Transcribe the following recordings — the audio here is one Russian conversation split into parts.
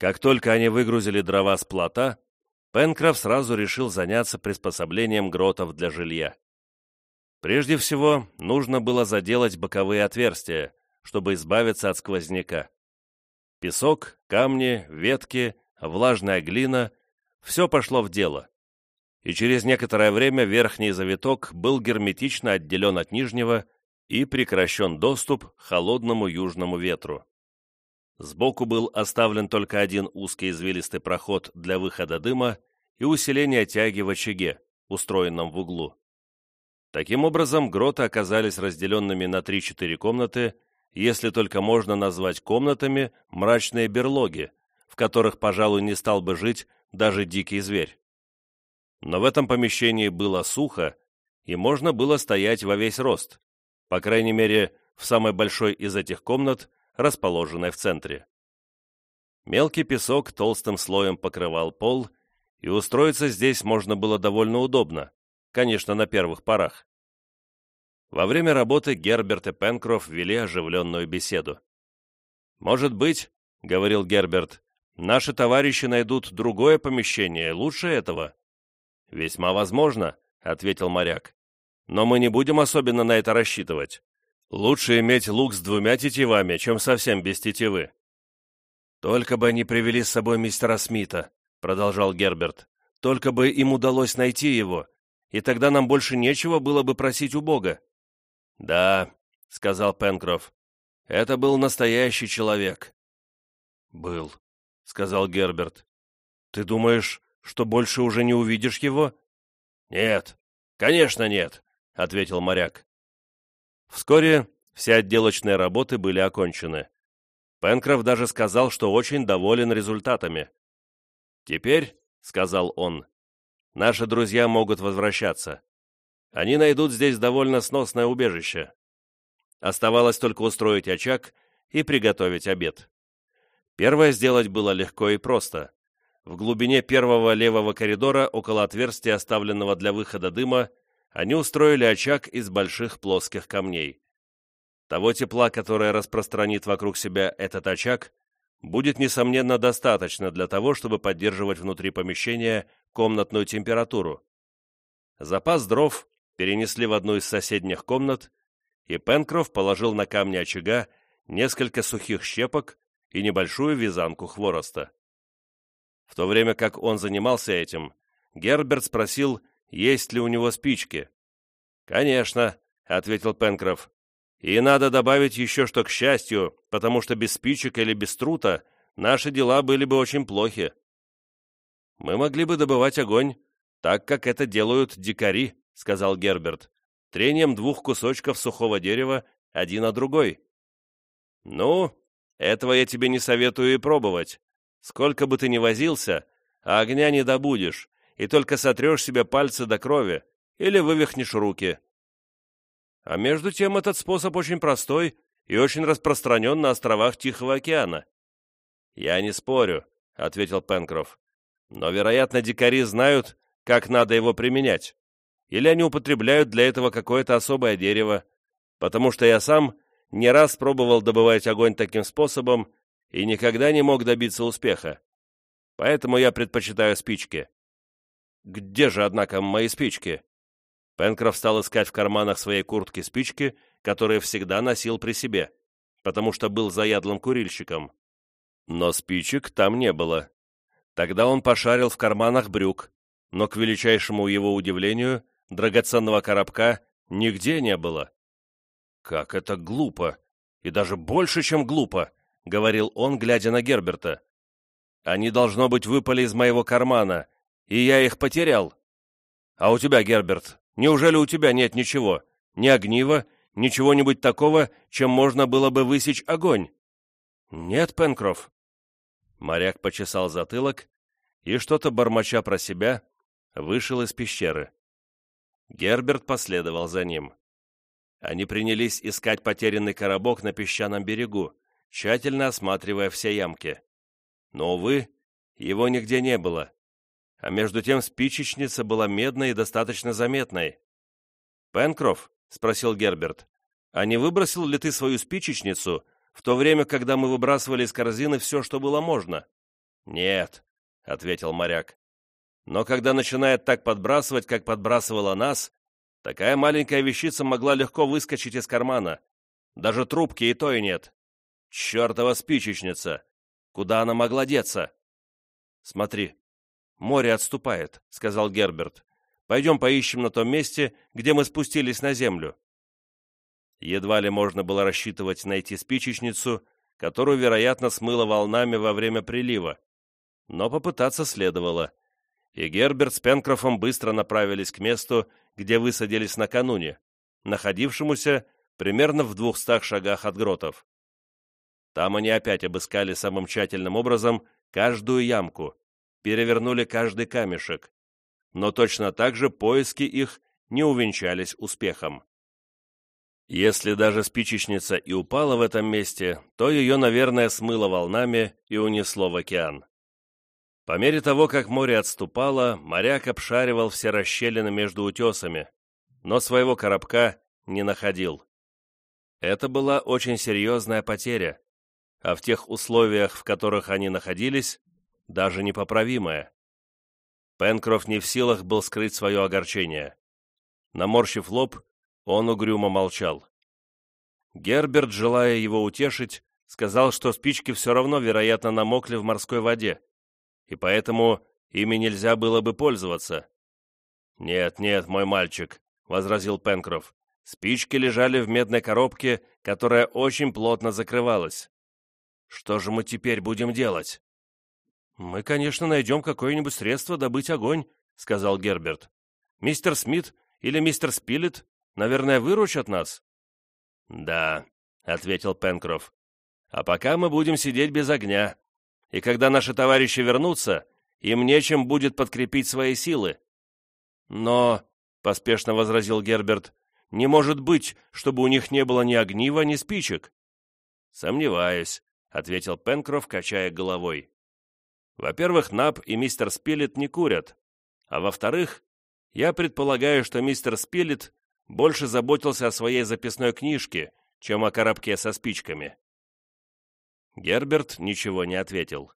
Как только они выгрузили дрова с плота, Пенкроф сразу решил заняться приспособлением гротов для жилья. Прежде всего, нужно было заделать боковые отверстия, чтобы избавиться от сквозняка. Песок, камни, ветки, влажная глина — все пошло в дело. И через некоторое время верхний завиток был герметично отделен от нижнего и прекращен доступ холодному южному ветру. Сбоку был оставлен только один узкий извилистый проход для выхода дыма и усиления тяги в очаге, устроенном в углу. Таким образом, гроты оказались разделенными на 3-4 комнаты, если только можно назвать комнатами мрачные берлоги, в которых, пожалуй, не стал бы жить даже дикий зверь. Но в этом помещении было сухо, и можно было стоять во весь рост, по крайней мере, в самой большой из этих комнат, расположенной в центре. Мелкий песок толстым слоем покрывал пол, и устроиться здесь можно было довольно удобно, конечно, на первых порах. Во время работы Герберт и Пенкроф вели оживленную беседу. «Может быть, — говорил Герберт, — наши товарищи найдут другое помещение, лучше этого». «Весьма возможно», — ответил моряк. «Но мы не будем особенно на это рассчитывать. Лучше иметь лук с двумя тетивами, чем совсем без тетивы». «Только бы они привели с собой мистера Смита», — продолжал Герберт. «Только бы им удалось найти его, и тогда нам больше нечего было бы просить у Бога». «Да», — сказал Пенкроф, — «это был настоящий человек». «Был», — сказал Герберт. «Ты думаешь, что больше уже не увидишь его?» «Нет, конечно нет», — ответил моряк. Вскоре все отделочные работы были окончены. Пенкроф даже сказал, что очень доволен результатами. «Теперь», — сказал он, — «наши друзья могут возвращаться. Они найдут здесь довольно сносное убежище. Оставалось только устроить очаг и приготовить обед. Первое сделать было легко и просто. В глубине первого левого коридора, около отверстия, оставленного для выхода дыма, они устроили очаг из больших плоских камней. Того тепла, которое распространит вокруг себя этот очаг, будет, несомненно, достаточно для того, чтобы поддерживать внутри помещения комнатную температуру. Запас дров перенесли в одну из соседних комнат, и Пенкроф положил на камни очага несколько сухих щепок и небольшую вязанку хвороста. В то время как он занимался этим, Герберт спросил, есть ли у него спички. «Конечно», — ответил Пенкроф. «И надо добавить еще, что к счастью, потому что без спичек или без трута наши дела были бы очень плохи. Мы могли бы добывать огонь, так как это делают дикари», — сказал Герберт, «трением двух кусочков сухого дерева один на другой». «Ну, этого я тебе не советую и пробовать. Сколько бы ты ни возился, а огня не добудешь, и только сотрешь себе пальцы до крови или вывихнешь руки. А между тем этот способ очень простой и очень распространен на островах Тихого океана. «Я не спорю», — ответил Пенкроф. «Но, вероятно, дикари знают, как надо его применять. Или они употребляют для этого какое-то особое дерево, потому что я сам не раз пробовал добывать огонь таким способом и никогда не мог добиться успеха. Поэтому я предпочитаю спички. Где же, однако, мои спички? Пенкроф стал искать в карманах своей куртки спички, которые всегда носил при себе, потому что был заядлым курильщиком. Но спичек там не было. Тогда он пошарил в карманах брюк, но, к величайшему его удивлению, драгоценного коробка нигде не было. «Как это глупо! И даже больше, чем глупо!» — говорил он, глядя на Герберта. «Они, должно быть, выпали из моего кармана, и я их потерял. А у тебя, Герберт, неужели у тебя нет ничего? Ни огнива, ничего-нибудь такого, чем можно было бы высечь огонь?» «Нет, Пенкроф». Моряк почесал затылок и, что-то бормоча про себя, вышел из пещеры. Герберт последовал за ним. Они принялись искать потерянный коробок на песчаном берегу, тщательно осматривая все ямки. Но, увы, его нигде не было а между тем спичечница была медной и достаточно заметной. «Пенкроф», — спросил Герберт, — «а не выбросил ли ты свою спичечницу в то время, когда мы выбрасывали из корзины все, что было можно?» «Нет», — ответил моряк. «Но когда начинает так подбрасывать, как подбрасывала нас, такая маленькая вещица могла легко выскочить из кармана. Даже трубки и той нет. Чертова спичечница! Куда она могла деться?» «Смотри, море отступает», — сказал Герберт. «Пойдем поищем на том месте, где мы спустились на землю». Едва ли можно было рассчитывать найти спичечницу, которую, вероятно, смыло волнами во время прилива. Но попытаться следовало. И Герберт с Пенкрофом быстро направились к месту, где высадились накануне, находившемуся примерно в двухстах шагах от гротов. Там они опять обыскали самым тщательным образом каждую ямку, перевернули каждый камешек, но точно так же поиски их не увенчались успехом. Если даже спичечница и упала в этом месте, то ее, наверное, смыло волнами и унесло в океан. По мере того, как море отступало, моряк обшаривал все расщелины между утесами, но своего коробка не находил. Это была очень серьезная потеря, а в тех условиях, в которых они находились, даже непоправимая. Пенкроф не в силах был скрыть свое огорчение. Наморщив лоб, он угрюмо молчал. Герберт, желая его утешить, сказал, что спички все равно, вероятно, намокли в морской воде, и поэтому ими нельзя было бы пользоваться. «Нет, нет, мой мальчик», — возразил Пенкроф, — «спички лежали в медной коробке, которая очень плотно закрывалась. Что же мы теперь будем делать?» «Мы, конечно, найдем какое-нибудь средство добыть огонь», — сказал Герберт. «Мистер Смит или мистер Спилет Наверное, выручат нас?» «Да», — ответил Пенкроф. «А пока мы будем сидеть без огня. И когда наши товарищи вернутся, им нечем будет подкрепить свои силы». «Но», — поспешно возразил Герберт, — «не может быть, чтобы у них не было ни огнива, ни спичек». «Сомневаюсь», — ответил Пенкроф, качая головой. «Во-первых, Нап и мистер Спилет не курят, а во-вторых, я предполагаю, что мистер Спилет больше заботился о своей записной книжке, чем о коробке со спичками. Герберт ничего не ответил.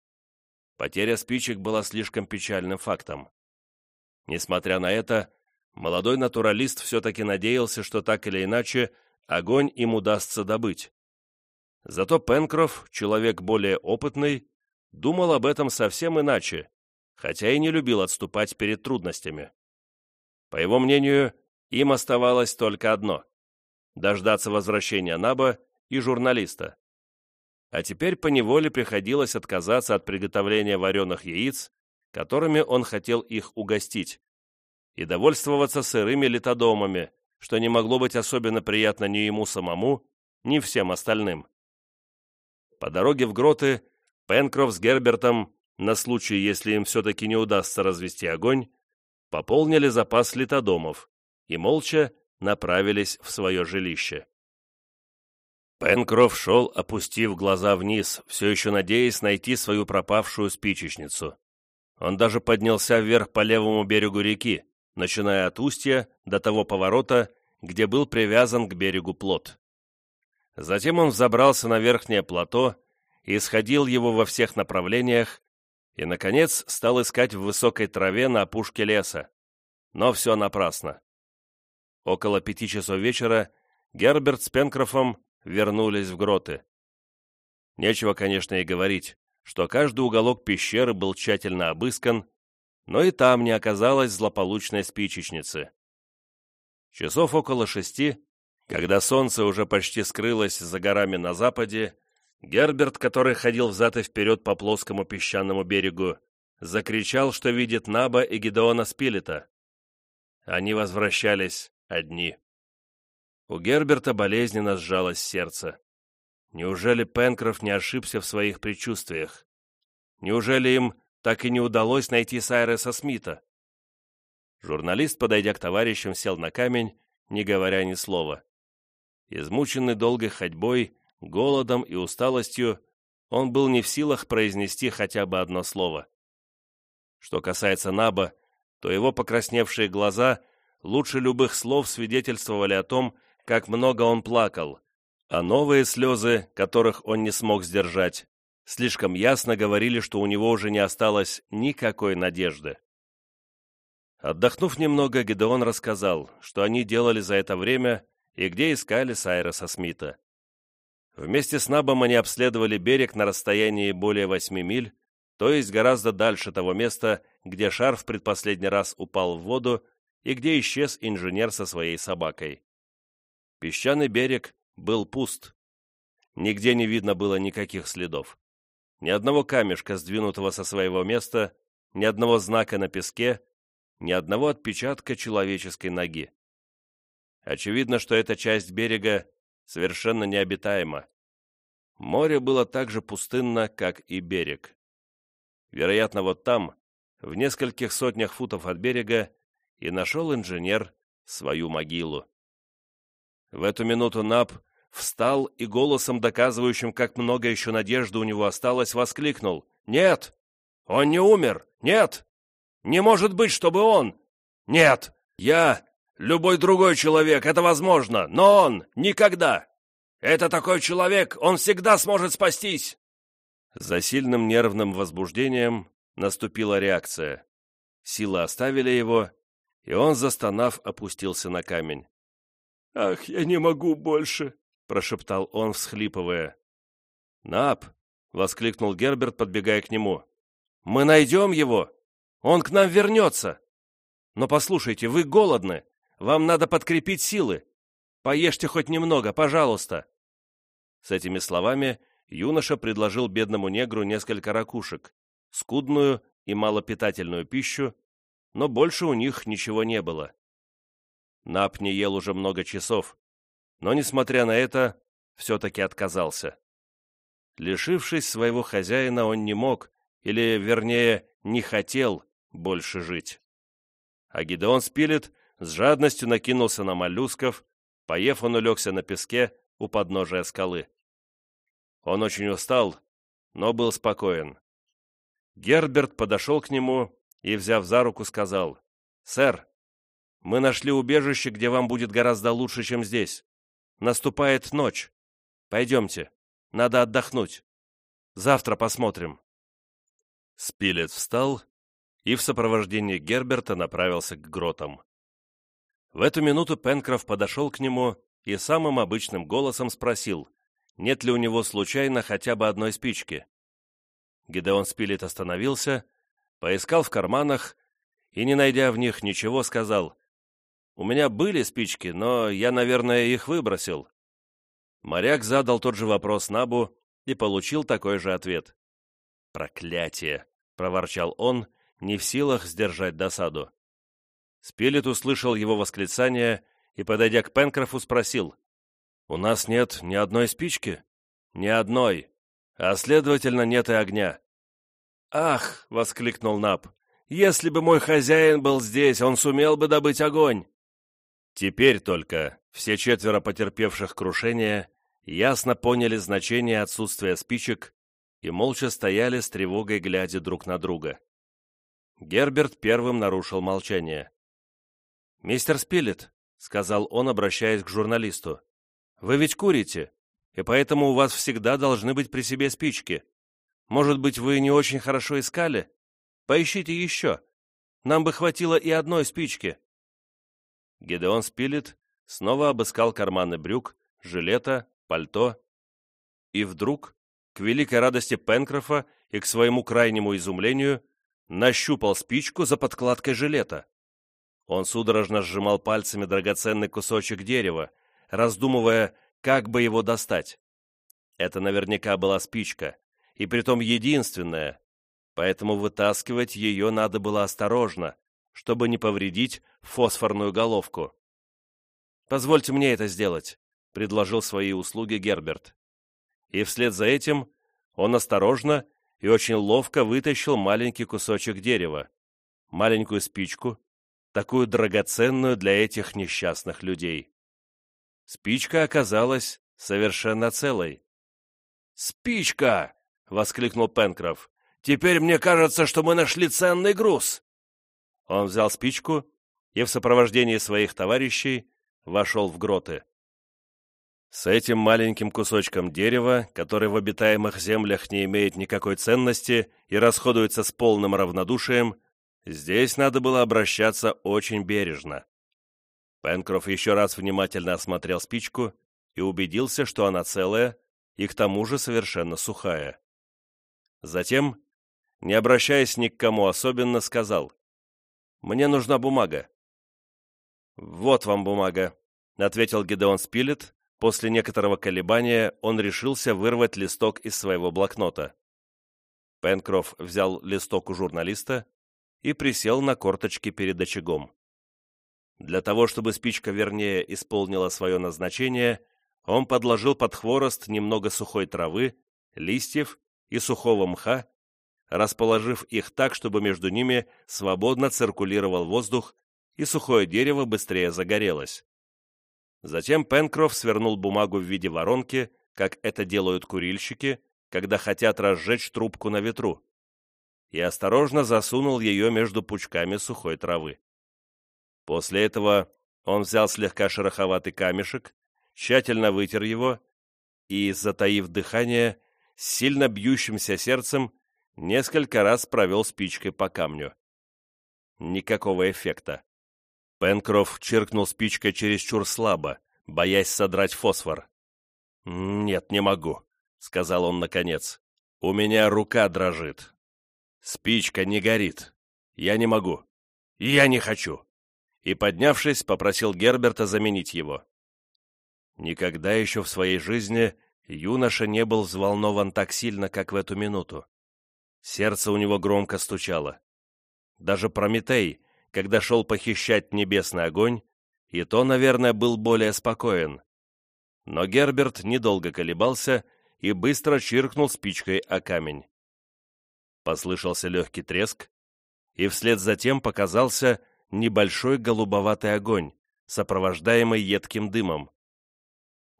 Потеря спичек была слишком печальным фактом. Несмотря на это, молодой натуралист все-таки надеялся, что так или иначе огонь им удастся добыть. Зато Пенкроф, человек более опытный, думал об этом совсем иначе, хотя и не любил отступать перед трудностями. По его мнению, им оставалось только одно – дождаться возвращения Наба и журналиста. А теперь поневоле приходилось отказаться от приготовления вареных яиц, которыми он хотел их угостить, и довольствоваться сырыми литодомами, что не могло быть особенно приятно ни ему самому, ни всем остальным. По дороге в гроты Пенкроф с Гербертом, на случай, если им все-таки не удастся развести огонь, пополнили запас литодомов, и молча направились в свое жилище. Пенкроф шел, опустив глаза вниз, все еще надеясь найти свою пропавшую спичечницу. Он даже поднялся вверх по левому берегу реки, начиная от устья до того поворота, где был привязан к берегу плот. Затем он взобрался на верхнее плато и сходил его во всех направлениях, и, наконец, стал искать в высокой траве на опушке леса. Но все напрасно. Около пяти часов вечера Герберт с Пенкрофом вернулись в гроты. Нечего, конечно, и говорить, что каждый уголок пещеры был тщательно обыскан, но и там не оказалось злополучной спичечницы. Часов около шести, когда солнце уже почти скрылось за горами на западе, Герберт, который ходил взад и вперед по плоскому песчаному берегу, закричал, что видит Наба и Гедеона Спилета. Они возвращались одни. У Герберта болезненно сжалось сердце. Неужели Пенкроф не ошибся в своих предчувствиях? Неужели им так и не удалось найти Сайреса Смита? Журналист, подойдя к товарищам, сел на камень, не говоря ни слова. Измученный долгой ходьбой, голодом и усталостью, он был не в силах произнести хотя бы одно слово. Что касается Наба, то его покрасневшие глаза лучше любых слов свидетельствовали о том, как много он плакал, а новые слезы, которых он не смог сдержать, слишком ясно говорили, что у него уже не осталось никакой надежды. Отдохнув немного, Гедеон рассказал, что они делали за это время и где искали Сайроса Смита. Вместе с Набом они обследовали берег на расстоянии более восьми миль, то есть гораздо дальше того места, где шар в предпоследний раз упал в воду и где исчез инженер со своей собакой. Песчаный берег был пуст. Нигде не видно было никаких следов. Ни одного камешка, сдвинутого со своего места, ни одного знака на песке, ни одного отпечатка человеческой ноги. Очевидно, что эта часть берега совершенно необитаема. Море было так же пустынно, как и берег. Вероятно, вот там, в нескольких сотнях футов от берега, и нашел инженер свою могилу. В эту минуту Наб встал и голосом, доказывающим, как много еще надежды у него осталось, воскликнул. «Нет! Он не умер! Нет! Не может быть, чтобы он! Нет! Я Любой другой человек, это возможно, но он никогда. Это такой человек, он всегда сможет спастись. За сильным нервным возбуждением наступила реакция. Силы оставили его, и он, застонав, опустился на камень. «Ах, я не могу больше!» — прошептал он, всхлипывая. «Нап!» — воскликнул Герберт, подбегая к нему. «Мы найдем его! Он к нам вернется! Но послушайте, вы голодны! Вам надо подкрепить силы. Поешьте хоть немного, пожалуйста». С этими словами юноша предложил бедному негру несколько ракушек, скудную и малопитательную пищу, но больше у них ничего не было. Нап не ел уже много часов, но, несмотря на это, все-таки отказался. Лишившись своего хозяина, он не мог, или, вернее, не хотел больше жить. А Гидеон Спилет с жадностью накинулся на моллюсков, поев он улегся на песке у подножия скалы. Он очень устал, но был спокоен. Герберт подошел к нему и, взяв за руку, сказал, «Сэр, мы нашли убежище, где вам будет гораздо лучше, чем здесь. Наступает ночь. Пойдемте, надо отдохнуть. Завтра посмотрим». Спилет встал и в сопровождении Герберта направился к гротам. В эту минуту Пенкроф подошел к нему и самым обычным голосом спросил, нет ли у него случайно хотя бы одной спички. Гидеон Спилет остановился, поискал в карманах и, не найдя в них ничего, сказал, «У меня были спички, но я, наверное, их выбросил». Моряк задал тот же вопрос Набу и получил такой же ответ. «Проклятие!» — проворчал он, не в силах сдержать досаду. Спилет услышал его восклицание и, подойдя к Пенкрофу, спросил. «У нас нет ни одной спички?» «Ни одной, а, следовательно, нет и огня». «Ах!» — воскликнул Наб. «Если бы мой хозяин был здесь, он сумел бы добыть огонь!» Теперь только все четверо потерпевших крушение ясно поняли значение отсутствия спичек и молча стояли с тревогой, глядя друг на друга. Герберт первым нарушил молчание. «Мистер Спилет», — сказал он, обращаясь к журналисту, — «вы ведь курите, и поэтому у вас всегда должны быть при себе спички. Может быть, вы не очень хорошо искали? Поищите еще. Нам бы хватило и одной спички». Гедеон Спилет снова обыскал карманы брюк, жилета, пальто, и вдруг, к великой радости Пенкрофа и к своему крайнему изумлению, нащупал спичку за подкладкой жилета. Он судорожно сжимал пальцами драгоценный кусочек дерева, раздумывая, как бы его достать. Это наверняка была спичка, и притом единственная, поэтому вытаскивать ее надо было осторожно, чтобы не повредить фосфорную головку. «Позвольте мне это сделать», — предложил свои услуги Герберт. И вслед за этим он осторожно и очень ловко вытащил маленький кусочек дерева, маленькую спичку, такую драгоценную для этих несчастных людей. Спичка оказалась совершенно целой. «Спичка!» — воскликнул Пенкроф. «Теперь мне кажется, что мы нашли ценный груз!» Он взял спичку и в сопровождении своих товарищей вошел в гроты. С этим маленьким кусочком дерева, который в обитаемых землях не имеет никакой ценности и расходуется с полным равнодушием, здесь надо было обращаться очень бережно. Пенкроф еще раз внимательно осмотрел спичку и убедился, что она целая и к тому же совершенно сухая. Затем, не обращаясь ни к кому особенно, сказал, «Мне нужна бумага». «Вот вам бумага», — ответил Гидеон Спилет, После некоторого колебания он решился вырвать листок из своего блокнота. Пенкроф взял листок у журналиста и присел на корточки перед очагом. Для того, чтобы спичка вернее исполнила свое назначение, он подложил под хворост немного сухой травы, листьев и сухого мха, расположив их так, чтобы между ними свободно циркулировал воздух и сухое дерево быстрее загорелось. Затем Пенкроф свернул бумагу в виде воронки, как это делают курильщики, когда хотят разжечь трубку на ветру, и осторожно засунул ее между пучками сухой травы. После этого он взял слегка шероховатый камешек, тщательно вытер его и, затаив дыхание, с сильно бьющимся сердцем несколько раз провел спичкой по камню. Никакого эффекта. Пенкроф чиркнул спичкой чересчур слабо, боясь содрать фосфор. «Нет, не могу», — сказал он наконец. «У меня рука дрожит. Спичка не горит. Я не могу. Я не хочу». И, поднявшись, попросил Герберта заменить его. Никогда еще в своей жизни юноша не был взволнован так сильно, как в эту минуту. Сердце у него громко стучало. Даже Прометей, когда шел похищать небесный огонь, и то, наверное, был более спокоен. Но Герберт недолго колебался и быстро чиркнул спичкой о камень. Послышался легкий треск, и вслед за тем показался небольшой голубоватый огонь, сопровождаемый едким дымом.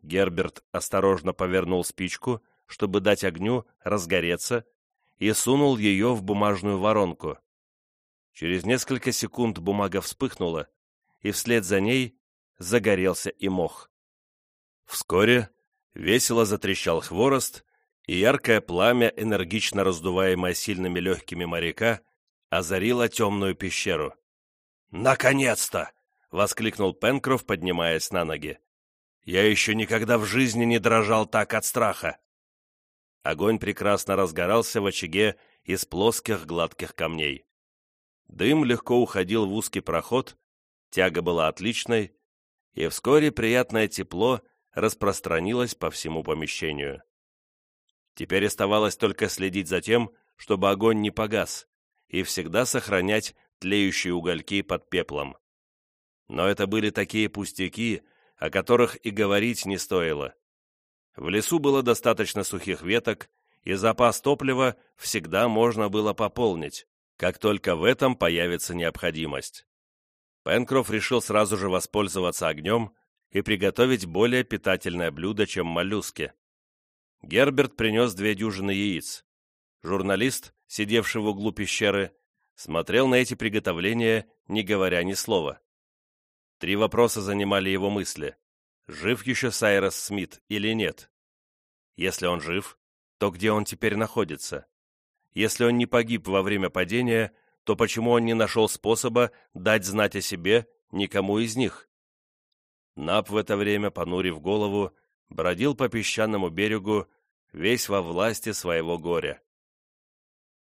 Герберт осторожно повернул спичку, чтобы дать огню разгореться, и сунул ее в бумажную воронку. Через несколько секунд бумага вспыхнула, и вслед за ней загорелся и мох. Вскоре весело затрещал хворост, и яркое пламя, энергично раздуваемое сильными легкими моряка, озарило темную пещеру. «Наконец-то!» — воскликнул Пенкроф, поднимаясь на ноги. «Я еще никогда в жизни не дрожал так от страха!» Огонь прекрасно разгорался в очаге из плоских гладких камней. Дым легко уходил в узкий проход, тяга была отличной, и вскоре приятное тепло распространилось по всему помещению. Теперь оставалось только следить за тем, чтобы огонь не погас, и всегда сохранять тлеющие угольки под пеплом. Но это были такие пустяки, о которых и говорить не стоило. В лесу было достаточно сухих веток, и запас топлива всегда можно было пополнить как только в этом появится необходимость. Пенкроф решил сразу же воспользоваться огнем и приготовить более питательное блюдо, чем моллюски. Герберт принес две дюжины яиц. Журналист, сидевший в углу пещеры, смотрел на эти приготовления, не говоря ни слова. Три вопроса занимали его мысли. Жив еще Сайрос Смит или нет? Если он жив, то где он теперь находится? Если он не погиб во время падения, то почему он не нашел способа дать знать о себе никому из них? Нап в это время, понурив голову, бродил по песчаному берегу, весь во власти своего горя.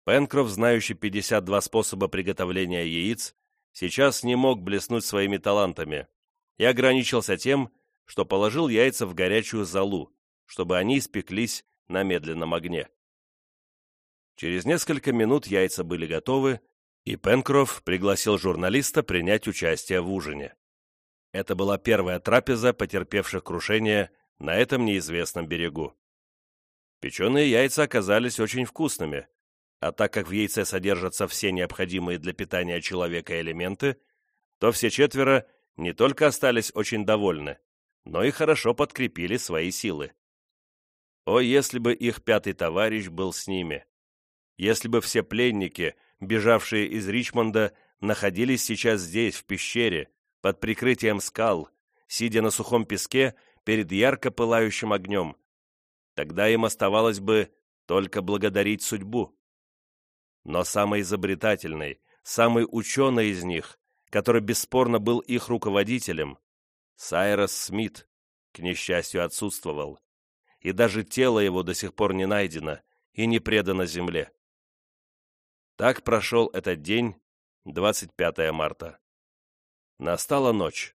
Пенкроф, знающий 52 способа приготовления яиц, сейчас не мог блеснуть своими талантами и ограничился тем, что положил яйца в горячую золу, чтобы они испеклись на медленном огне. Через несколько минут яйца были готовы, и Пенкроф пригласил журналиста принять участие в ужине. Это была первая трапеза потерпевших крушение на этом неизвестном берегу. Печеные яйца оказались очень вкусными, а так как в яйце содержатся все необходимые для питания человека элементы, то все четверо не только остались очень довольны, но и хорошо подкрепили свои силы. О, если бы их пятый товарищ был с ними! если бы все пленники, бежавшие из Ричмонда, находились сейчас здесь, в пещере, под прикрытием скал, сидя на сухом песке, перед ярко пылающим огнем. Тогда им оставалось бы только благодарить судьбу. Но самый изобретательный, самый ученый из них, который бесспорно был их руководителем, Сайрос Смит, к несчастью, отсутствовал, и даже тело его до сих пор не найдено и не предано земле. Так прошел этот день, 25 марта. Настала ночь.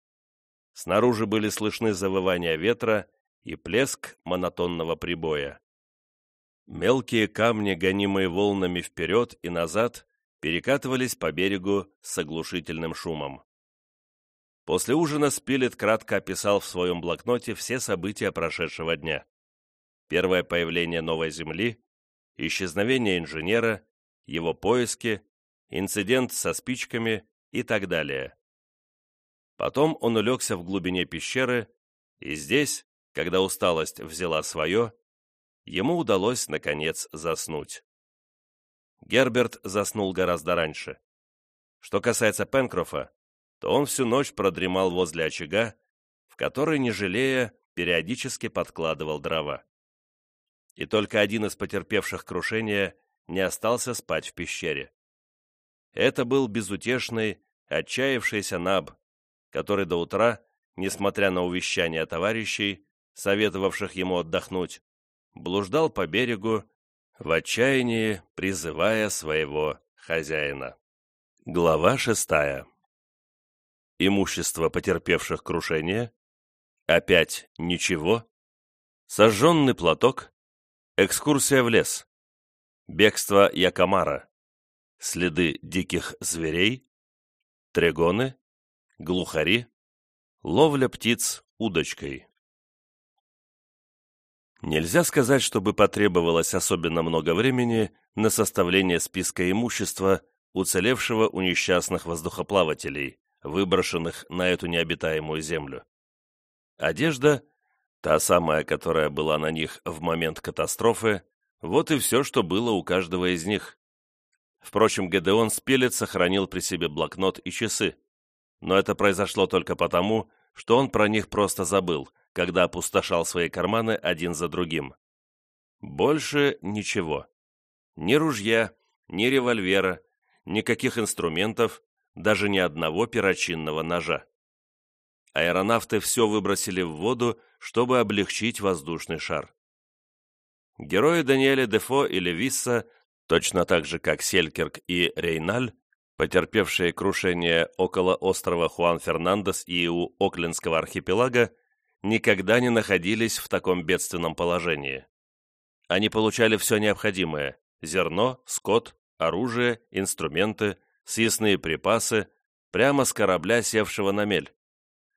Снаружи были слышны завывания ветра и плеск монотонного прибоя. Мелкие камни, гонимые волнами вперед и назад, перекатывались по берегу с оглушительным шумом. После ужина Спилет кратко описал в своем блокноте все события прошедшего дня. Первое появление новой Земли, исчезновение инженера, его поиски, инцидент со спичками и так далее. Потом он улегся в глубине пещеры, и здесь, когда усталость взяла свое, ему удалось, наконец, заснуть. Герберт заснул гораздо раньше. Что касается Пенкрофа, то он всю ночь продремал возле очага, в который, не жалея, периодически подкладывал дрова. И только один из потерпевших крушение не остался спать в пещере. Это был безутешный, отчаявшийся Наб, который до утра, несмотря на увещания товарищей, советовавших ему отдохнуть, блуждал по берегу, в отчаянии призывая своего хозяина. Глава шестая. Имущество потерпевших крушение, опять ничего, сожженный платок, экскурсия в лес, бегство Якомара, следы диких зверей, трегоны, глухари, ловля птиц удочкой. Нельзя сказать, чтобы потребовалось особенно много времени на составление списка имущества, уцелевшего у несчастных воздухоплавателей, выброшенных на эту необитаемую землю. Одежда, та самая, которая была на них в момент катастрофы, вот и все, что было у каждого из них. Впрочем, Гедеон Спилет сохранил при себе блокнот и часы, но это произошло только потому, что он про них просто забыл, когда опустошал свои карманы один за другим. Больше ничего. Ни ружья, ни револьвера, никаких инструментов, даже ни одного перочинного ножа. Аэронавты все выбросили в воду, чтобы облегчить воздушный шар. Герои Даниэля Дефо и Левисса, точно так же как Селькерк и Рейналь, потерпевшие крушение около острова Хуан Фернандес и у Оклендского архипелага, никогда не находились в таком бедственном положении. Они получали все необходимое – зерно, скот, оружие, инструменты – съестные припасы, прямо с корабля, севшего на мель.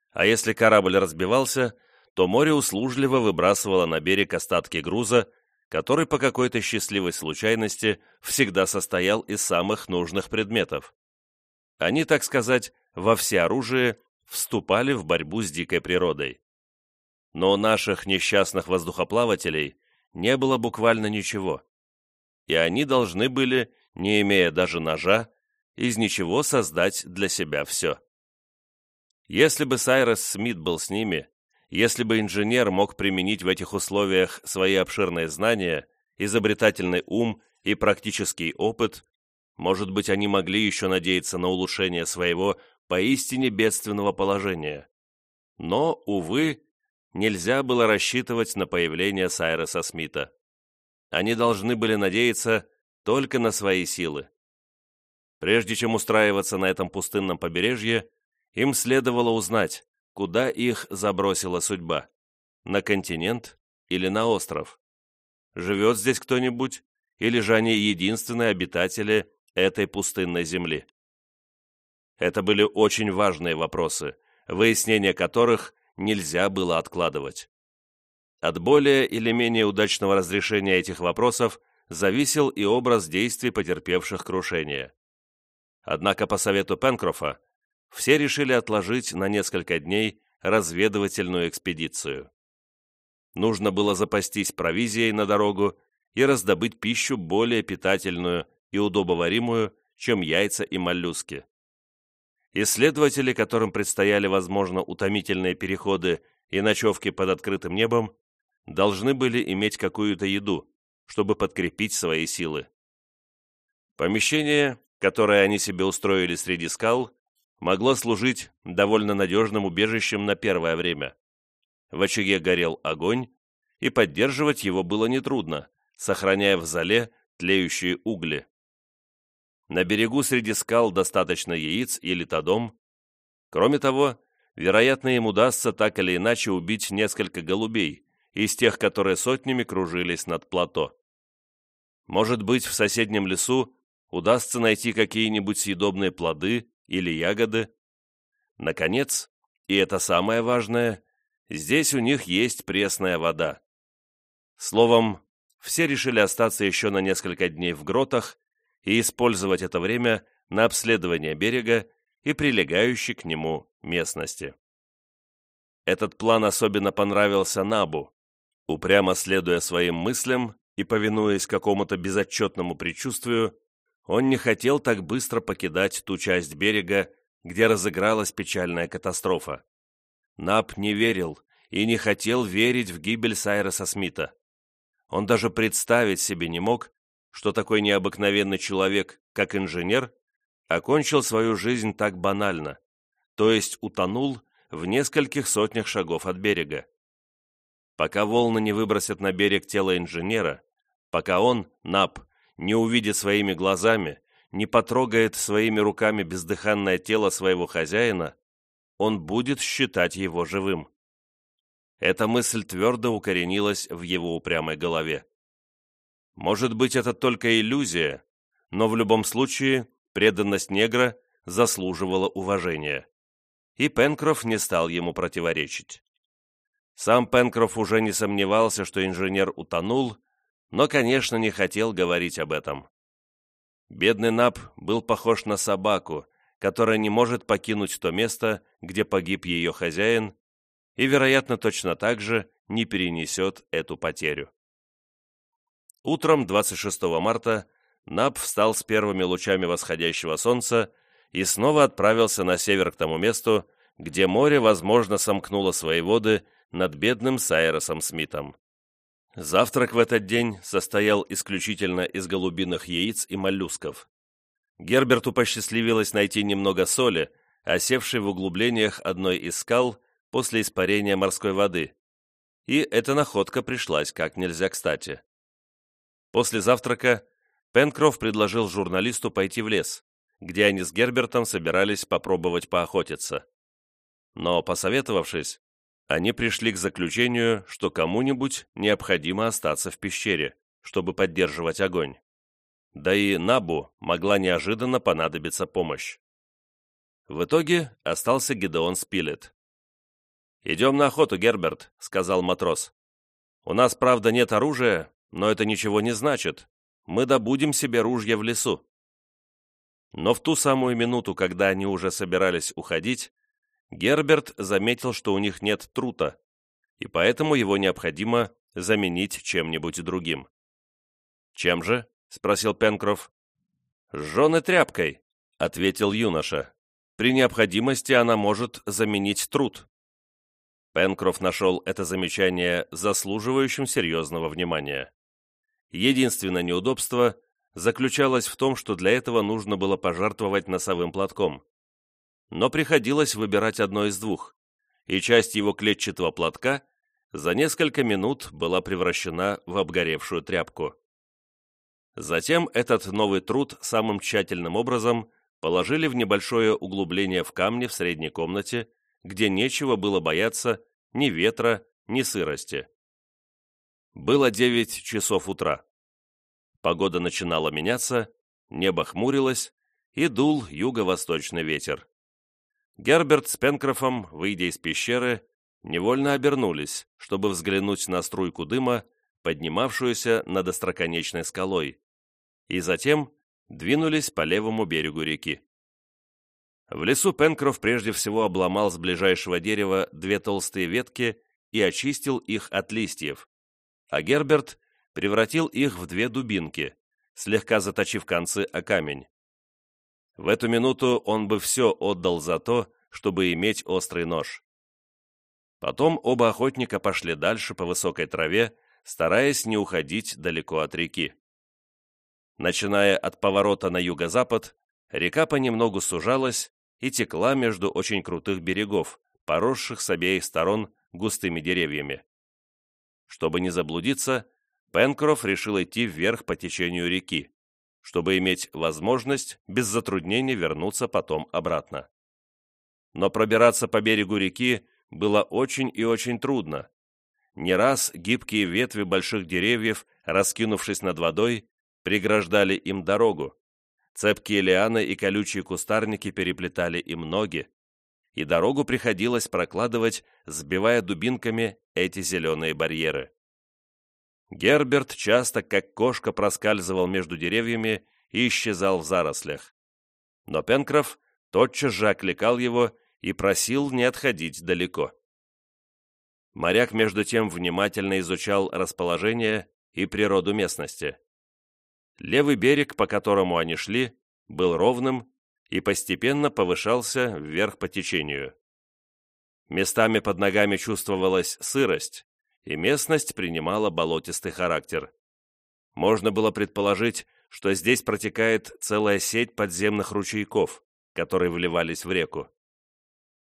А если корабль разбивался, то море услужливо выбрасывало на берег остатки груза, который по какой-то счастливой случайности всегда состоял из самых нужных предметов. Они, так сказать, во всеоружие вступали в борьбу с дикой природой. Но у наших несчастных воздухоплавателей не было буквально ничего. И они должны были, не имея даже ножа, из ничего создать для себя все. Если бы Сайрес Смит был с ними, если бы инженер мог применить в этих условиях свои обширные знания, изобретательный ум и практический опыт, может быть, они могли еще надеяться на улучшение своего поистине бедственного положения. Но, увы, нельзя было рассчитывать на появление Сайреса Смита. Они должны были надеяться только на свои силы. Прежде чем устраиваться на этом пустынном побережье, им следовало узнать, куда их забросила судьба – на континент или на остров. Живет здесь кто-нибудь, или же они единственные обитатели этой пустынной земли? Это были очень важные вопросы, выяснение которых нельзя было откладывать. От более или менее удачного разрешения этих вопросов зависел и образ действий потерпевших крушение. Однако по совету Пенкрофа все решили отложить на несколько дней разведывательную экспедицию. Нужно было запастись провизией на дорогу и раздобыть пищу более питательную и удобоваримую, чем яйца и моллюски. Исследователи, которым предстояли, возможно, утомительные переходы и ночевки под открытым небом должны были иметь какую-то еду, чтобы подкрепить свои силы. Помещение, которое они себе устроили среди скал, могло служить довольно надежным убежищем на первое время. В очаге горел огонь, и поддерживать его было нетрудно, сохраняя в зале тлеющие угли. На берегу среди скал достаточно яиц и литодом. Кроме того, вероятно, им удастся так или иначе убить несколько голубей, из тех, которые сотнями кружились над плато. Может быть, в соседнем лесу удастся найти какие-нибудь съедобные плоды или ягоды. Наконец, и это самое важное, здесь у них есть пресная вода. Словом, все решили остаться еще на несколько дней в гротах и использовать это время на обследование берега и прилегающей к нему местности. Этот план особенно понравился Набу. Упрямо следуя своим мыслям и повинуясь какому-то безотчетному предчувствию, он не хотел так быстро покидать ту часть берега, где разыгралась печальная катастрофа. Наб не верил и не хотел верить в гибель Сайреса Смита. Он даже представить себе не мог, что такой необыкновенный человек, как инженер, окончил свою жизнь так банально, то есть утонул в нескольких сотнях шагов от берега. Пока волны не выбросят на берег тело инженера, пока он, Нап, не увидит своими глазами, не потрогает своими руками бездыханное тело своего хозяина, он будет считать его живым. Эта мысль твердо укоренилась в его упрямой голове. Может быть, это только иллюзия, но в любом случае преданность негра заслуживала уважения. И Пенкроф не стал ему противоречить. Сам Пенкроф уже не сомневался, что инженер утонул, но, конечно, не хотел говорить об этом. Бедный Наб был похож на собаку, которая не может покинуть то место, где погиб ее хозяин, и, вероятно, точно так же не перенесет эту потерю. Утром 26 марта Наб встал с первыми лучами восходящего солнца и снова отправился на север к тому месту, где море, возможно, сомкнуло свои воды над бедным Сайросом Смитом. Завтрак в этот день состоял исключительно из голубиных яиц и моллюсков. Герберту посчастливилось найти немного соли, осевшей в углублениях одной из скал после испарения морской воды, и эта находка пришлась как нельзя кстати. После завтрака Пенкроф предложил журналисту пойти в лес, где они с Гербертом собирались попробовать поохотиться. Но, посоветовавшись, они пришли к заключению, что кому-нибудь необходимо остаться в пещере, чтобы поддерживать огонь. Да и Набу могла неожиданно понадобиться помощь. В итоге остался Гидеон Спилет. «Идем на охоту, Герберт», — сказал матрос. «У нас, правда, нет оружия, но это ничего не значит. Мы добудем себе ружья в лесу». Но в ту самую минуту, когда они уже собирались уходить, Герберт заметил, что у них нет трута, и поэтому его необходимо заменить чем-нибудь другим. «Чем же?» — спросил Пенкроф. «Жженой тряпкой», — ответил юноша. «При необходимости она может заменить труд». Пенкроф нашел это замечание заслуживающим серьезного внимания. Единственное неудобство заключалось в том, что для этого нужно было пожертвовать носовым платком но приходилось выбирать одно из двух, и часть его клетчатого платка за несколько минут была превращена в обгоревшую тряпку. Затем этот новый труд самым тщательным образом положили в небольшое углубление в камне в средней комнате, где нечего было бояться ни ветра, ни сырости. Было девять часов утра. Погода начинала меняться, небо хмурилось, и дул юго-восточный ветер. Герберт с Пенкрофом, выйдя из пещеры, невольно обернулись, чтобы взглянуть на струйку дыма, поднимавшуюся над остроконечной скалой, и затем двинулись по левому берегу реки. В лесу Пенкроф прежде всего обломал с ближайшего дерева две толстые ветки и очистил их от листьев, а Герберт превратил их в две дубинки, слегка заточив концы о камень. В эту минуту он бы все отдал за то, чтобы иметь острый нож. Потом оба охотника пошли дальше по высокой траве, стараясь не уходить далеко от реки. Начиная от поворота на юго-запад, река понемногу сужалась и текла между очень крутых берегов, поросших с обеих сторон густыми деревьями. Чтобы не заблудиться, Пенкроф решил идти вверх по течению реки, чтобы иметь возможность без затруднений вернуться потом обратно. Но пробираться по берегу реки было очень и очень трудно. Не раз гибкие ветви больших деревьев, раскинувшись над водой, преграждали им дорогу. Цепкие лианы и колючие кустарники переплетали им ноги, и дорогу приходилось прокладывать, сбивая дубинками эти зеленые барьеры. Герберт часто, как кошка, проскальзывал между деревьями и исчезал в зарослях. Но Пенкроф тотчас же окликал его и просил не отходить далеко. Моряк, между тем, внимательно изучал расположение и природу местности. Левый берег, по которому они шли, был ровным и постепенно повышался вверх по течению. Местами под ногами чувствовалась сырость, и местность принимала болотистый характер. Можно было предположить, что здесь протекает целая сеть подземных ручейков, которые вливались в реку.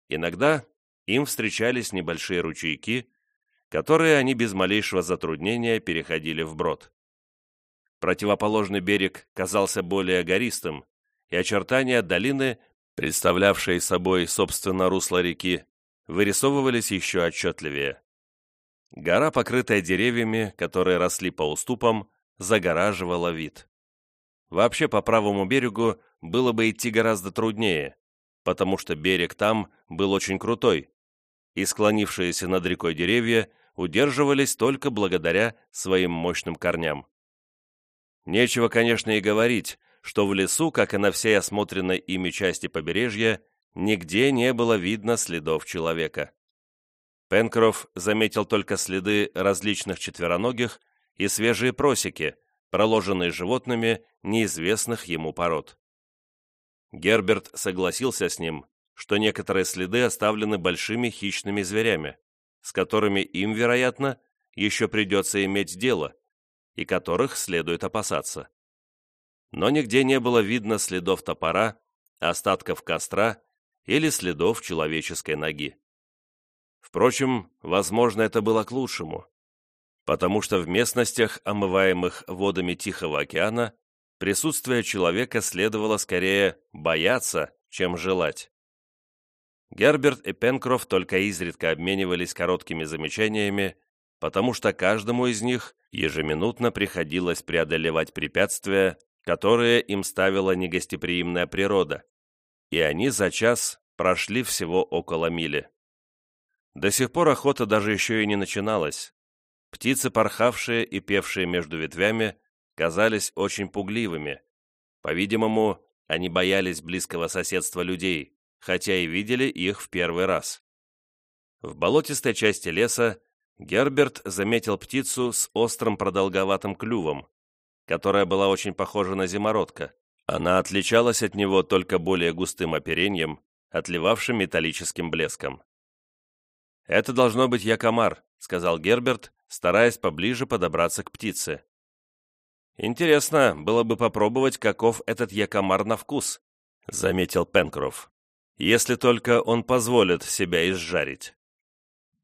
Иногда им встречались небольшие ручейки, которые они без малейшего затруднения переходили вброд. Противоположный берег казался более гористым, и очертания долины, представлявшие собой, собственно, русло реки, вырисовывались еще отчетливее. Гора, покрытая деревьями, которые росли по уступам, загораживала вид. Вообще, по правому берегу было бы идти гораздо труднее, потому что берег там был очень крутой, и склонившиеся над рекой деревья удерживались только благодаря своим мощным корням. Нечего, конечно, и говорить, что в лесу, как и на всей осмотренной ими части побережья, нигде не было видно следов человека. Пенкроф заметил только следы различных четвероногих и свежие просеки, проложенные животными неизвестных ему пород. Герберт согласился с ним, что некоторые следы оставлены большими хищными зверями, с которыми им, вероятно, еще придется иметь дело, и которых следует опасаться но нигде не было видно следов топора, остатков костра или следов человеческой ноги. Впрочем, возможно, это было к лучшему, потому что в местностях, омываемых водами Тихого океана, присутствие человека следовало скорее бояться, чем желать. Герберт и Пенкроф только изредка обменивались короткими замечаниями, потому что каждому из них ежеминутно приходилось преодолевать препятствия, которые им ставила негостеприимная природа, и они за час прошли всего около мили. До сих пор охота даже еще и не начиналась. Птицы, порхавшие и певшие между ветвями, казались очень пугливыми. По-видимому, они боялись близкого соседства людей, хотя и видели их в первый раз. В болотистой части леса Герберт заметил птицу с острым продолговатым клювом, которая была очень похожа на зимородка. Она отличалась от него только более густым оперением, отливавшим металлическим блеском. «Это должно быть якомар», — сказал Герберт, стараясь поближе подобраться к птице. «Интересно было бы попробовать, каков этот якомар на вкус», — заметил Пенкроф. «Если только он позволит себя изжарить».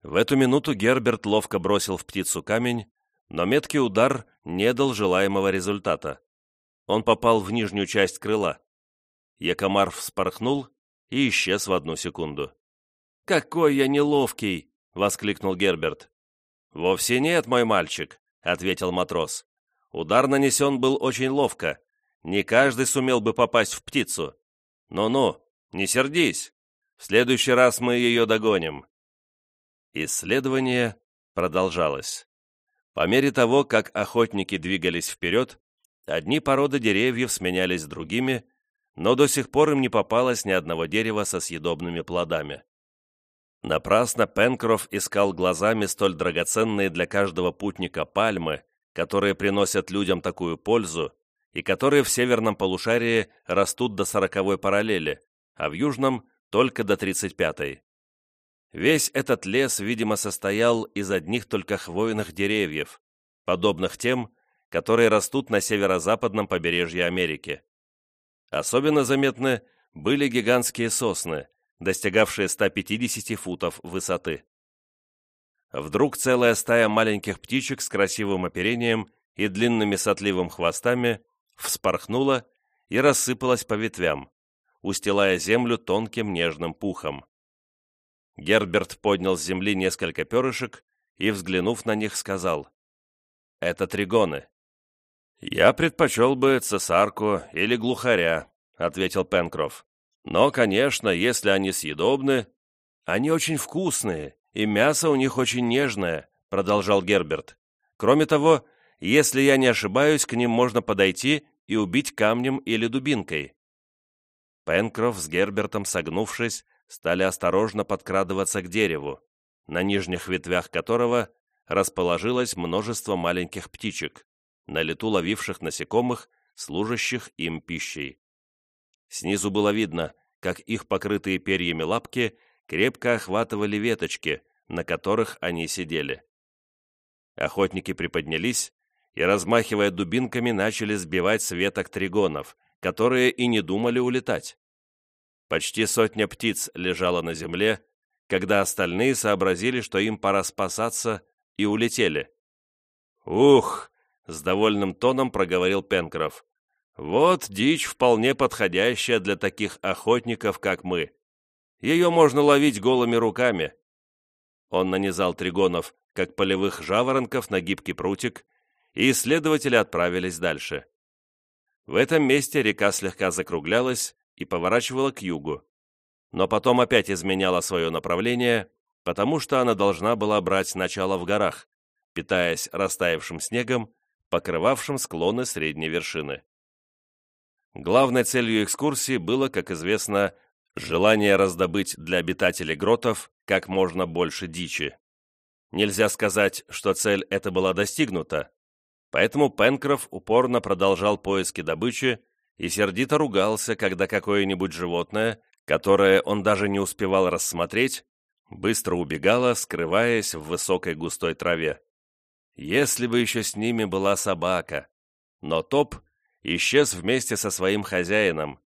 В эту минуту Герберт ловко бросил в птицу камень, но меткий удар не дал желаемого результата. Он попал в нижнюю часть крыла. Якомар вспорхнул и исчез в одну секунду. «Какой я неловкий!» — воскликнул Герберт. «Вовсе нет, мой мальчик», — ответил матрос. «Удар нанесен был очень ловко. Не каждый сумел бы попасть в птицу. Ну-ну, не сердись. В следующий раз мы ее догоним». Исследование продолжалось. По мере того, как охотники двигались вперед, одни породы деревьев сменялись другими, но до сих пор им не попалось ни одного дерева со съедобными плодами. Напрасно Пенкроф искал глазами столь драгоценные для каждого путника пальмы, которые приносят людям такую пользу, и которые в северном полушарии растут до сороковой параллели, а в южном – только до тридцать пятой. Весь этот лес, видимо, состоял из одних только хвойных деревьев, подобных тем, которые растут на северо-западном побережье Америки. Особенно заметны были гигантские сосны, достигавшие 150 футов высоты. Вдруг целая стая маленьких птичек с красивым оперением и длинными сотливым хвостами вспорхнула и рассыпалась по ветвям, устилая землю тонким нежным пухом. Герберт поднял с земли несколько перышек и, взглянув на них, сказал, «Это тригоны». «Я предпочел бы цесарку или глухаря», — ответил Пенкроф. «Но, конечно, если они съедобны...» «Они очень вкусные, и мясо у них очень нежное», — продолжал Герберт. «Кроме того, если я не ошибаюсь, к ним можно подойти и убить камнем или дубинкой». Пенкроф с Гербертом, согнувшись, стали осторожно подкрадываться к дереву, на нижних ветвях которого расположилось множество маленьких птичек, на лету ловивших насекомых, служащих им пищей. Снизу было видно, как их покрытые перьями лапки крепко охватывали веточки, на которых они сидели. Охотники приподнялись и, размахивая дубинками, начали сбивать с веток тригонов, которые и не думали улетать. Почти сотня птиц лежала на земле, когда остальные сообразили, что им пора спасаться, и улетели. «Ух!» — с довольным тоном проговорил Пенкроф. «Вот дичь вполне подходящая для таких охотников, как мы. Ее можно ловить голыми руками». Он нанизал тригонов, как полевых жаворонков, на гибкий прутик, и исследователи отправились дальше. В этом месте река слегка закруглялась, и поворачивала к югу, но потом опять изменяла свое направление, потому что она должна была брать начало в горах, питаясь растаявшим снегом, покрывавшим склоны средней вершины. Главной целью экскурсии было, как известно, желание раздобыть для обитателей гротов как можно больше дичи. Нельзя сказать, что цель эта была достигнута, поэтому Пенкроф упорно продолжал поиски добычи, и сердито ругался, когда какое-нибудь животное, которое он даже не успевал рассмотреть, быстро убегало, скрываясь в высокой густой траве. Если бы еще с ними была собака. Но Топ исчез вместе со своим хозяином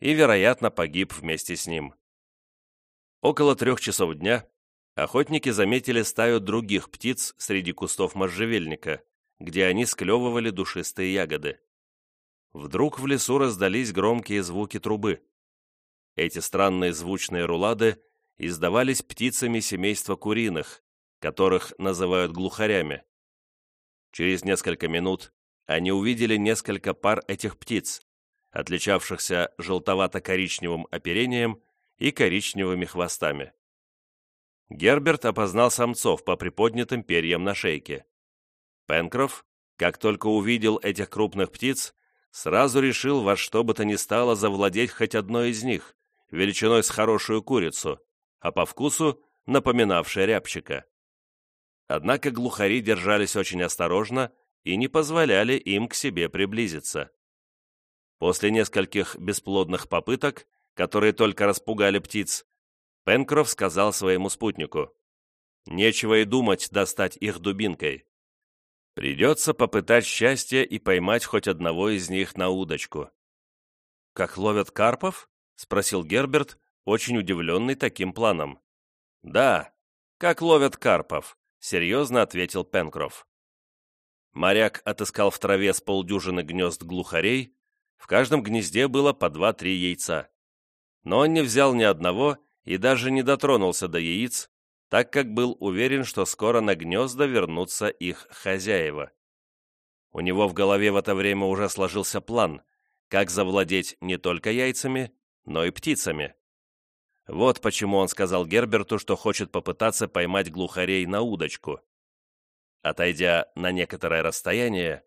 и, вероятно, погиб вместе с ним. Около трех часов дня охотники заметили стаю других птиц среди кустов можжевельника, где они склевывали душистые ягоды вдруг в лесу раздались громкие звуки трубы. Эти странные звучные рулады издавались птицами семейства куриных, которых называют глухарями. Через несколько минут они увидели несколько пар этих птиц, отличавшихся желтовато-коричневым оперением и коричневыми хвостами. Герберт опознал самцов по приподнятым перьям на шейке. Пенкроф, как только увидел этих крупных птиц, сразу решил во что бы то ни стало завладеть хоть одной из них, величиной с хорошую курицу, а по вкусу напоминавшей рябчика. Однако глухари держались очень осторожно и не позволяли им к себе приблизиться. После нескольких бесплодных попыток, которые только распугали птиц, Пенкроф сказал своему спутнику, «Нечего и думать достать их дубинкой. Придется попытать счастье и поймать хоть одного из них на удочку. «Как ловят карпов?» — спросил Герберт, очень удивленный таким планом. «Да, как ловят карпов», — серьезно ответил Пенкроф. Моряк отыскал в траве с полдюжины гнезд глухарей, в каждом гнезде было по два-три яйца. Но он не взял ни одного и даже не дотронулся до яиц, так как был уверен, что скоро на гнезда вернутся их хозяева. У него в голове в это время уже сложился план, как завладеть не только яйцами, но и птицами. Вот почему он сказал Герберту, что хочет попытаться поймать глухарей на удочку. Отойдя на некоторое расстояние,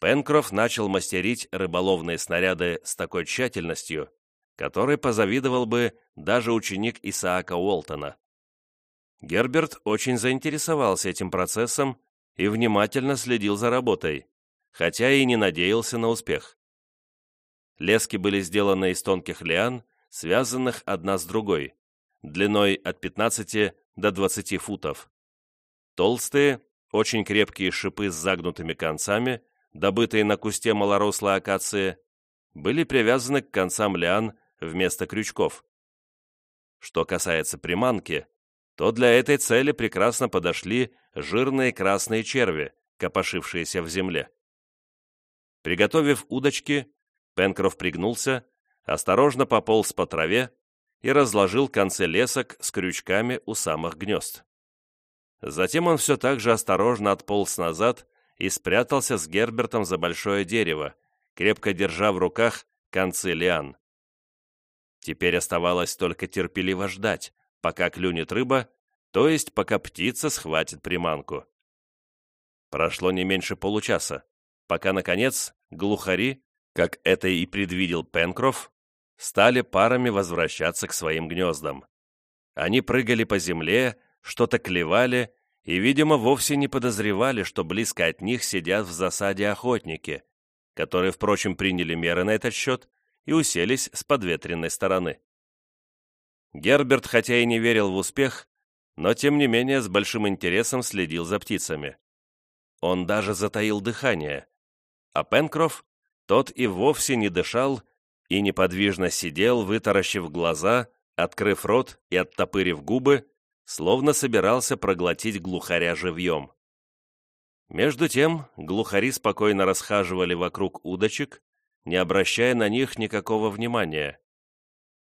Пенкроф начал мастерить рыболовные снаряды с такой тщательностью, которой позавидовал бы даже ученик Исаака Уолтона. Герберт очень заинтересовался этим процессом и внимательно следил за работой, хотя и не надеялся на успех. Лески были сделаны из тонких лиан, связанных одна с другой, длиной от 15 до 20 футов. Толстые, очень крепкие шипы с загнутыми концами, добытые на кусте малорослой акации, были привязаны к концам лиан вместо крючков. Что касается приманки, то для этой цели прекрасно подошли жирные красные черви, копошившиеся в земле. Приготовив удочки, Пенкроф пригнулся, осторожно пополз по траве и разложил концы лесок с крючками у самых гнезд. Затем он все так же осторожно отполз назад и спрятался с Гербертом за большое дерево, крепко держа в руках концы лиан. Теперь оставалось только терпеливо ждать, пока клюнет рыба, то есть пока птица схватит приманку. Прошло не меньше получаса, пока, наконец, глухари, как это и предвидел Пенкроф, стали парами возвращаться к своим гнездам. Они прыгали по земле, что-то клевали и, видимо, вовсе не подозревали, что близко от них сидят в засаде охотники, которые, впрочем, приняли меры на этот счет и уселись с подветренной стороны. Герберт, хотя и не верил в успех, но тем не менее с большим интересом следил за птицами. Он даже затаил дыхание, а Пенкроф, тот и вовсе не дышал и неподвижно сидел, вытаращив глаза, открыв рот и оттопырив губы, словно собирался проглотить глухаря живьем. Между тем глухари спокойно расхаживали вокруг удочек, не обращая на них никакого внимания.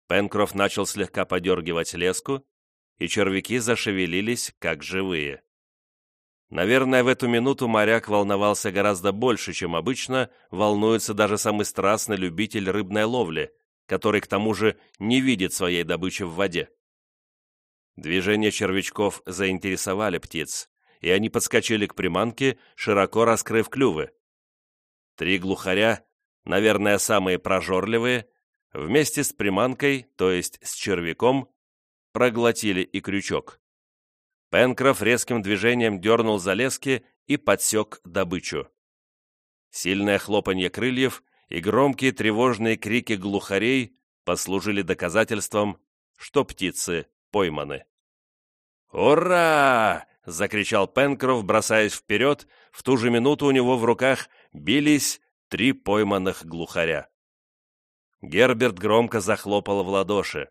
Пенкроф начал слегка подергивать леску, и червяки зашевелились, как живые. Наверное, в эту минуту моряк волновался гораздо больше, чем обычно волнуется даже самый страстный любитель рыбной ловли, который к тому же не видит своей добычи в воде. Движения червячков заинтересовали птиц, и они подскочили к приманке, широко раскрыв клювы. Три глухаря, наверное, самые прожорливые, вместе с приманкой, то есть с червяком, проглотили и крючок. Пенкроф резким движением дернул за лески и подсек добычу. Сильное хлопанье крыльев и громкие тревожные крики глухарей послужили доказательством, что птицы пойманы. «Ура!» — закричал Пенкроф, бросаясь вперед. В ту же минуту у него в руках бились три пойманных глухаря. Герберт громко захлопал в ладоши.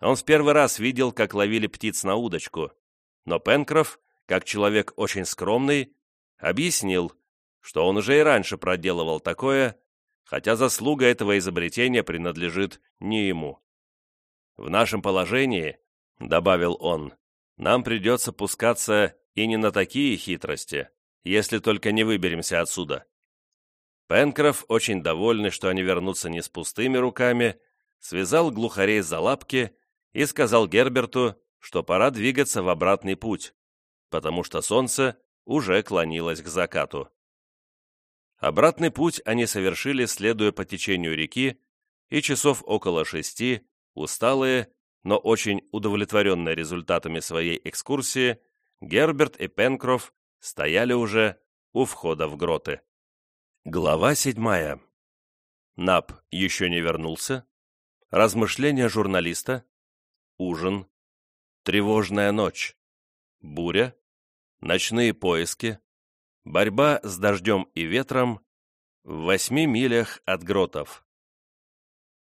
Он в первый раз видел, как ловили птиц на удочку, но Пенкроф, как человек очень скромный, объяснил, что он уже и раньше проделывал такое, хотя заслуга этого изобретения принадлежит не ему. «В нашем положении», — добавил он, — «нам придется пускаться и не на такие хитрости, если только не выберемся отсюда». Пенкроф, очень довольный, что они вернутся не с пустыми руками, связал глухарей за лапки и сказал Герберту, что пора двигаться в обратный путь, потому что солнце уже клонилось к закату. Обратный путь они совершили, следуя по течению реки, и часов около шести, усталые, но очень удовлетворенные результатами своей экскурсии, Герберт и Пенкроф стояли уже у входа в гроты. Глава седьмая. Нап еще не вернулся. Размышления журналиста. Ужин. Тревожная ночь. Буря. Ночные поиски. Борьба с дождем и ветром. В восьми милях от гротов.